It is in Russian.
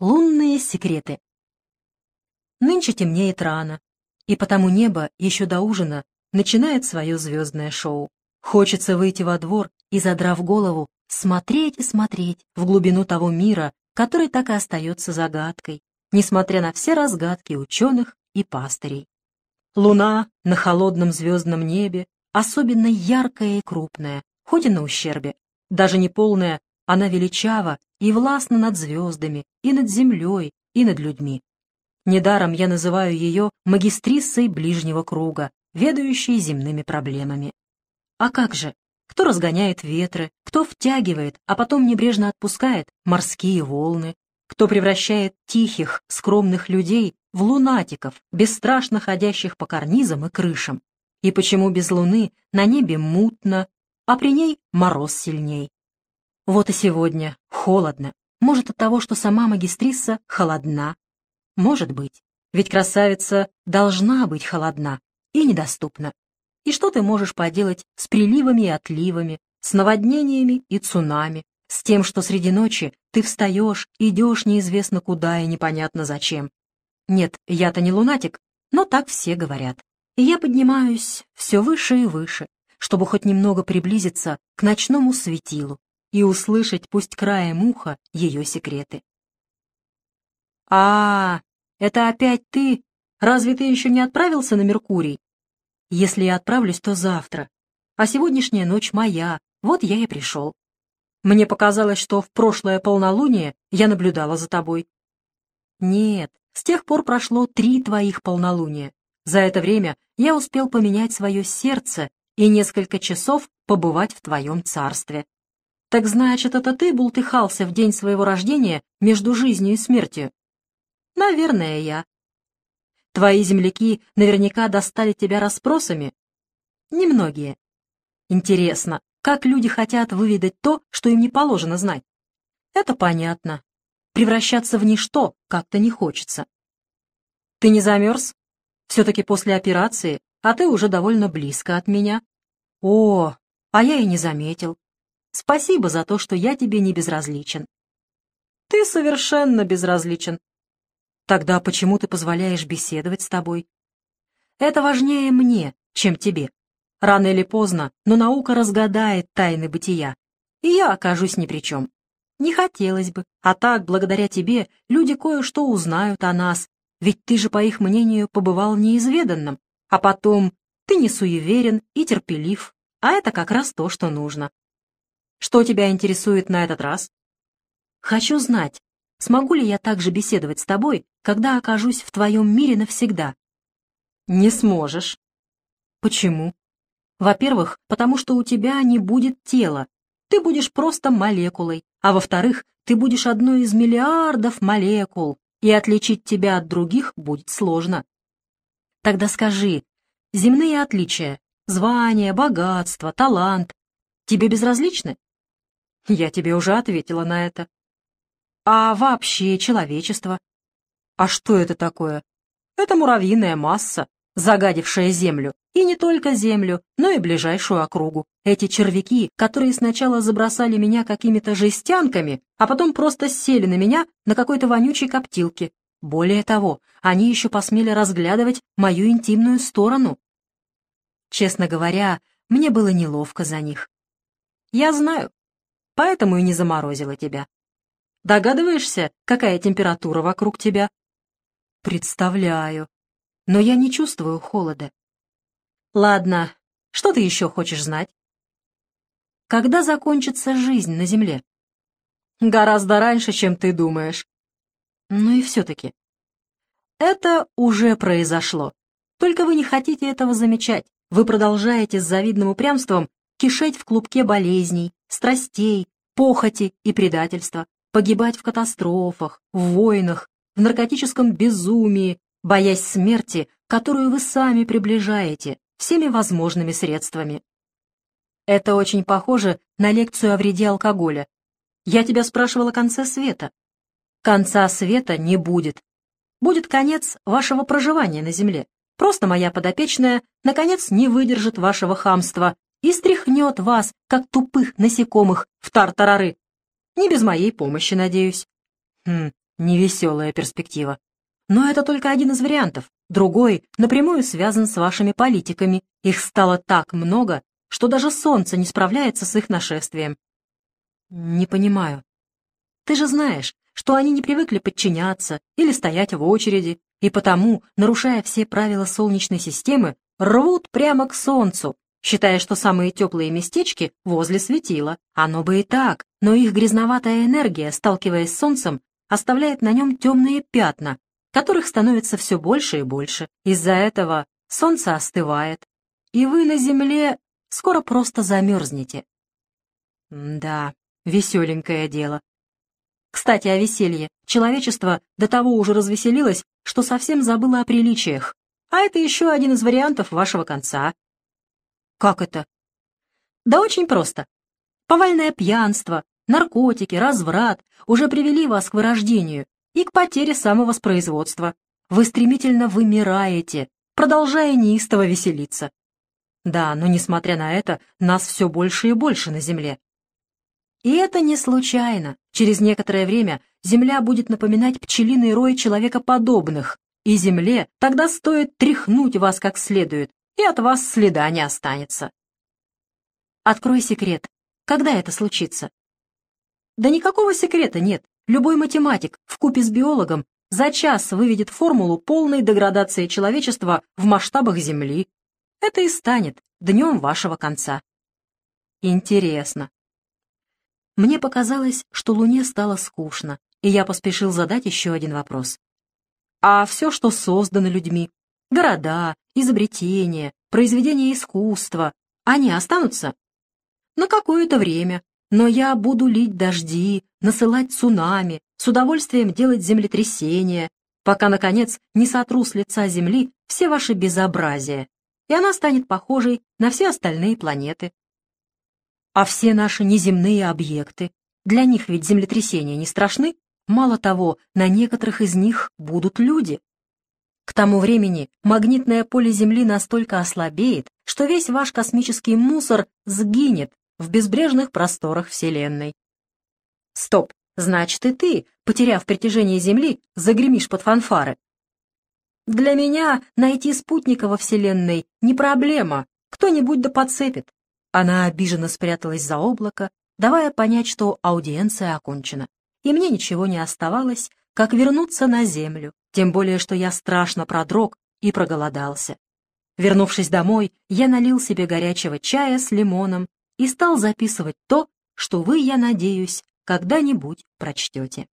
Лунные секреты. Нынче темнеет рано, и потому небо еще до ужина начинает свое звездное шоу. Хочется выйти во двор и, задрав голову, смотреть и смотреть в глубину того мира, который так и остается загадкой, несмотря на все разгадки ученых и пастырей. Луна на холодном звездном небе, особенно яркая и крупная, хоть и на ущербе, даже не полная, она величава и властна над звездами, и над землей, и над людьми. Недаром я называю ее магистриссой ближнего круга, ведающей земными проблемами. А как же? Кто разгоняет ветры, кто втягивает, а потом небрежно отпускает морские волны, кто превращает тихих, скромных людей в лунатиков, бесстрашно ходящих по карнизам и крышам. И почему без луны на небе мутно, а при ней мороз сильней? Вот и сегодня холодно. Может, от того, что сама магистриса холодна. Может быть. Ведь красавица должна быть холодна и недоступна. И что ты можешь поделать с приливами и отливами, с наводнениями и цунами, с тем, что среди ночи ты встаешь, идешь неизвестно куда и непонятно зачем. Нет, я-то не лунатик, но так все говорят. И я поднимаюсь все выше и выше, чтобы хоть немного приблизиться к ночному светилу, и услышать, пусть краем уха, ее секреты. «А, это опять ты? Разве ты еще не отправился на Меркурий? Если я отправлюсь, то завтра. А сегодняшняя ночь моя, вот я и пришел. Мне показалось, что в прошлое полнолуние я наблюдала за тобой. Нет, с тех пор прошло три твоих полнолуния. За это время я успел поменять свое сердце и несколько часов побывать в твоем царстве. Так значит, это ты бултыхался в день своего рождения между жизнью и смертью? Наверное, я. Твои земляки наверняка достали тебя расспросами? Немногие. Интересно, как люди хотят выведать то, что им не положено знать? Это понятно. Превращаться в ничто как-то не хочется. Ты не замерз? Все-таки после операции, а ты уже довольно близко от меня. О, а я и не заметил. Спасибо за то, что я тебе не безразличен. Ты совершенно безразличен. Тогда почему ты позволяешь беседовать с тобой? Это важнее мне, чем тебе. Рано или поздно, но наука разгадает тайны бытия, и я окажусь ни при чем. Не хотелось бы, а так, благодаря тебе, люди кое-что узнают о нас, ведь ты же, по их мнению, побывал неизведанным, а потом ты не суеверен и терпелив, а это как раз то, что нужно. Что тебя интересует на этот раз? Хочу знать, смогу ли я также беседовать с тобой, когда окажусь в твоем мире навсегда? Не сможешь. Почему? Во-первых, потому что у тебя не будет тела. Ты будешь просто молекулой. А во-вторых, ты будешь одной из миллиардов молекул, и отличить тебя от других будет сложно. Тогда скажи, земные отличия, звание, богатство, талант, тебе безразличны? Я тебе уже ответила на это. А вообще человечество? А что это такое? Это муравьиная масса, загадившая Землю. И не только Землю, но и ближайшую округу. Эти червяки, которые сначала забросали меня какими-то жестянками, а потом просто сели на меня на какой-то вонючей коптилке. Более того, они еще посмели разглядывать мою интимную сторону. Честно говоря, мне было неловко за них. Я знаю, поэтому и не заморозила тебя. Догадываешься, какая температура вокруг тебя? Представляю. Но я не чувствую холода. Ладно, что ты еще хочешь знать? Когда закончится жизнь на Земле? Гораздо раньше, чем ты думаешь. Ну и все-таки. Это уже произошло. Только вы не хотите этого замечать. Вы продолжаете с завидным упрямством кишеть в клубке болезней, страстей, похоти и предательства, погибать в катастрофах, в войнах, в наркотическом безумии, боясь смерти, которую вы сами приближаете всеми возможными средствами. Это очень похоже на лекцию о вреде алкоголя. Я тебя спрашивал о конце света. Конца света не будет. Будет конец вашего проживания на Земле. Просто моя подопечная, наконец, не выдержит вашего хамства и стряхнет вас, как тупых насекомых, в тартарары. Не без моей помощи, надеюсь. Хм, Невеселая перспектива. Но это только один из вариантов. Другой напрямую связан с вашими политиками. Их стало так много, что даже солнце не справляется с их нашествием. Не понимаю. Ты же знаешь, что они не привыкли подчиняться или стоять в очереди, и потому, нарушая все правила Солнечной системы, рвут прямо к Солнцу, считая, что самые теплые местечки возле светила. Оно бы и так, но их грязноватая энергия, сталкиваясь с Солнцем, оставляет на нем темные пятна, которых становится все больше и больше. Из-за этого солнце остывает, и вы на Земле скоро просто замерзнете. Да, веселенькое дело. Кстати, о веселье. Человечество до того уже развеселилось, что совсем забыло о приличиях. А это еще один из вариантов вашего конца. Как это? Да очень просто. Повальное пьянство, наркотики, разврат уже привели вас к вырождению, и к потере самовоспроизводства. Вы стремительно вымираете, продолжая неистово веселиться. Да, но несмотря на это, нас все больше и больше на Земле. И это не случайно. Через некоторое время Земля будет напоминать пчелиный рой человекоподобных, и Земле тогда стоит тряхнуть вас как следует, и от вас следа не останется. Открой секрет. Когда это случится? Да никакого секрета нет. Любой математик в купе с биологом за час выведет формулу полной деградации человечества в масштабах Земли. Это и станет днем вашего конца. Интересно. Мне показалось, что Луне стало скучно, и я поспешил задать еще один вопрос. А все, что создано людьми, города, изобретения, произведения искусства, они останутся? На какое-то время, но я буду лить дожди, насылать цунами, с удовольствием делать землетрясения, пока, наконец, не сотру с лица Земли все ваши безобразия, и она станет похожей на все остальные планеты. А все наши неземные объекты, для них ведь землетрясения не страшны, мало того, на некоторых из них будут люди. К тому времени магнитное поле Земли настолько ослабеет, что весь ваш космический мусор сгинет в безбрежных просторах Вселенной. Стоп, значит и ты, потеряв притяжение Земли, загремишь под фанфары. Для меня найти спутника во Вселенной не проблема, кто-нибудь да подцепит. Она обиженно спряталась за облако, давая понять, что аудиенция окончена. И мне ничего не оставалось, как вернуться на Землю, тем более, что я страшно продрог и проголодался. Вернувшись домой, я налил себе горячего чая с лимоном и стал записывать то, что вы, я надеюсь, когда-нибудь прочтете.